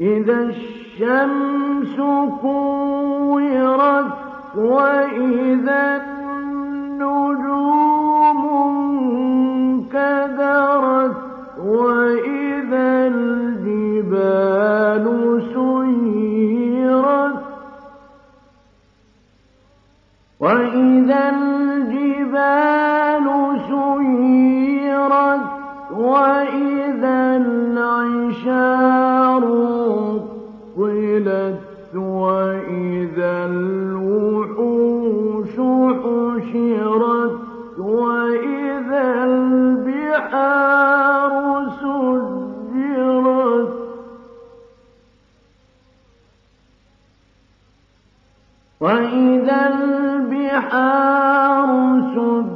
إذا الشمس كورت وإذا النجوم انكدرت وإذا الجبال سيرت وإذا الجبال سيرت وإذا العشار طلت وإذا الوحوش حشرت وإذا البحار سجرت وإذا البحار سجرت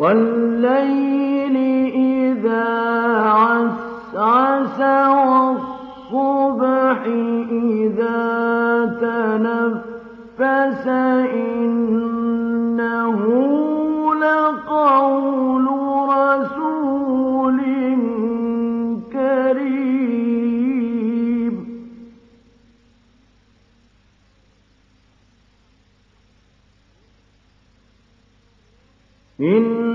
والليل إذا عسعس والصبح إذا تنفس إنه لقول رسول كريم. إنه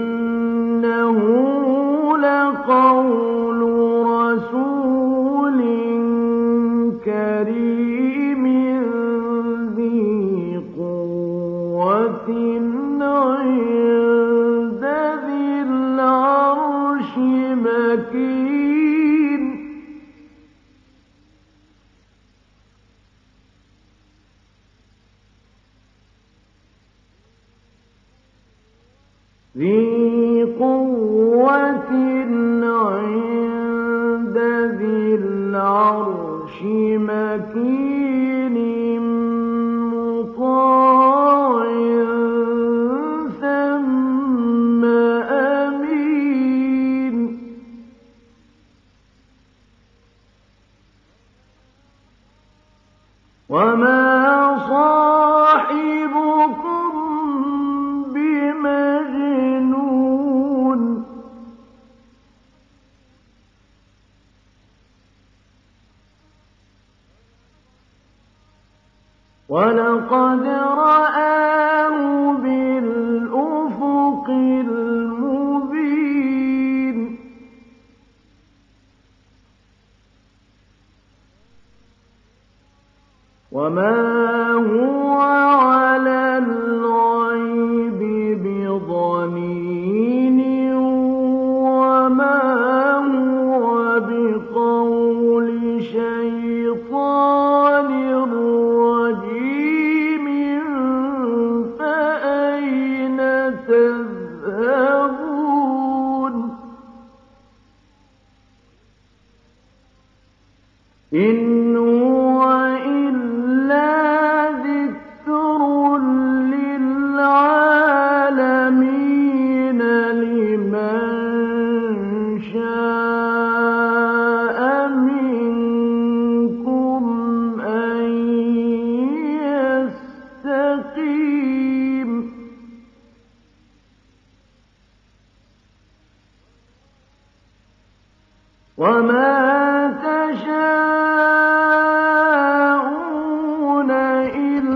ذي قوة عند ذي العرش ثم أمين وما صاحبكم ولقد رآه بالأفق المبين. وما هو وما تشاءون إلا